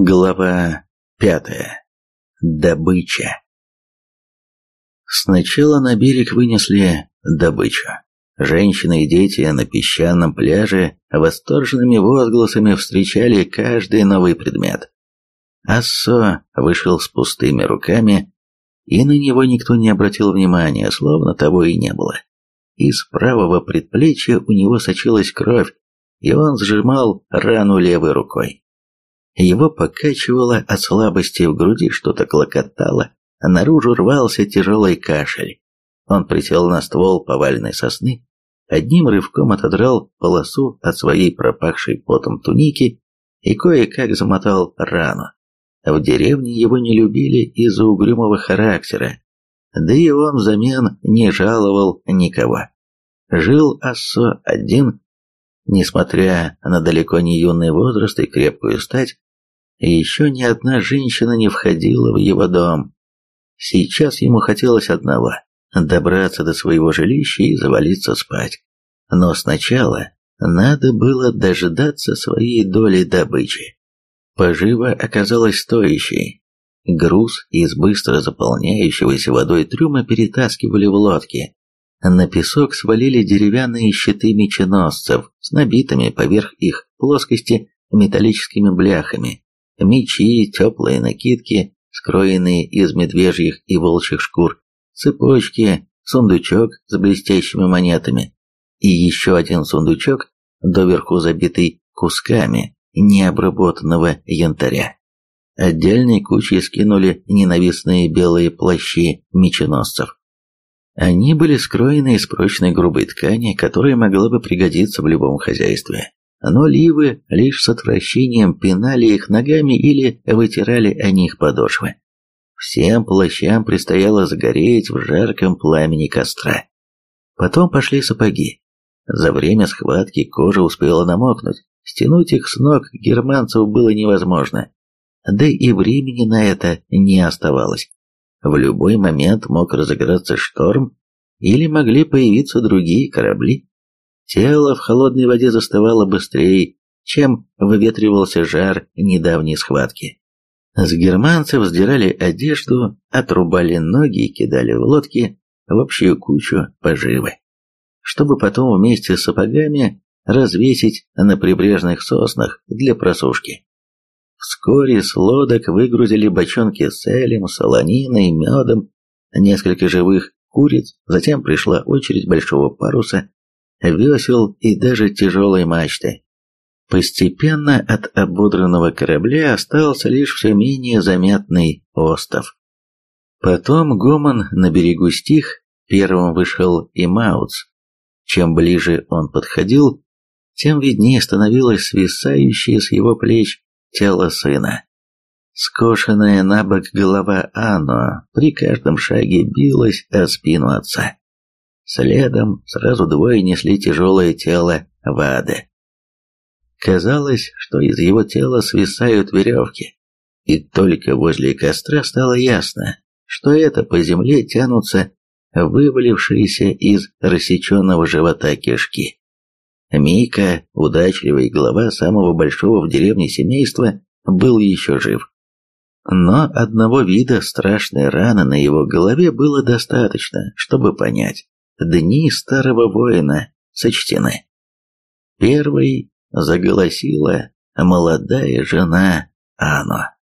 Глава пятая. Добыча. Сначала на берег вынесли добычу. Женщины и дети на песчаном пляже восторженными возгласами встречали каждый новый предмет. Ассо вышел с пустыми руками, и на него никто не обратил внимания, словно того и не было. Из правого предплечья у него сочилась кровь, и он сжимал рану левой рукой. Его покачивало от слабости в груди, что-то клокотало, а наружу рвался тяжелый кашель. Он присел на ствол поваленной сосны, одним рывком отодрал полосу от своей пропахшей потом туники и кое-как замотал рану. В деревне его не любили из-за угрюмого характера, да и он взамен не жаловал никого. Жил Ассо один, несмотря на далеко не юный возраст и крепкую стать, и еще ни одна женщина не входила в его дом. Сейчас ему хотелось одного – добраться до своего жилища и завалиться спать. Но сначала надо было дождаться своей доли добычи. Пожива оказалась стоящей. Груз из быстро заполняющегося водой трюма перетаскивали в лодки. На песок свалили деревянные щиты меченосцев с набитыми поверх их плоскости металлическими бляхами мечи, теплые накидки, скроенные из медвежьих и волчьих шкур, цепочки, сундучок с блестящими монетами и еще один сундучок, доверху забитый кусками необработанного янтаря. Отдельной кучей скинули ненавистные белые плащи меченосцев. Они были скроены из прочной грубой ткани, которая могла бы пригодиться в любом хозяйстве но ливы лишь с отвращением пинали их ногами или вытирали о них подошвы. Всем плащам предстояло загореть в жарком пламени костра. Потом пошли сапоги. За время схватки кожа успела намокнуть, стянуть их с ног германцев было невозможно. Да и времени на это не оставалось. В любой момент мог разыграться шторм, или могли появиться другие корабли. Тело в холодной воде застывало быстрее, чем выветривался жар недавней схватки. С германцев сдирали одежду, отрубали ноги и кидали в лодки в общую кучу поживы, чтобы потом вместе с сапогами развесить на прибрежных соснах для просушки. Вскоре с лодок выгрузили бочонки с элем, солониной, медом, несколько живых куриц, затем пришла очередь большого паруса весел и даже тяжелой мачты. Постепенно от ободранного корабля остался лишь все менее заметный остов. Потом гомон на берегу стих, первым вышел и Мауц. Чем ближе он подходил, тем виднее становилось свисающее с его плеч тело сына. Скошенная на бок голова Ано при каждом шаге билась о спину отца. Следом сразу двое несли тяжелое тело Вады. Казалось, что из его тела свисают веревки. И только возле костра стало ясно, что это по земле тянутся вывалившиеся из рассеченного живота кишки. Мика, удачливый глава самого большого в деревне семейства, был еще жив. Но одного вида страшной раны на его голове было достаточно, чтобы понять, Дни старого воина сочтены. Первой заголосила молодая жена Ано.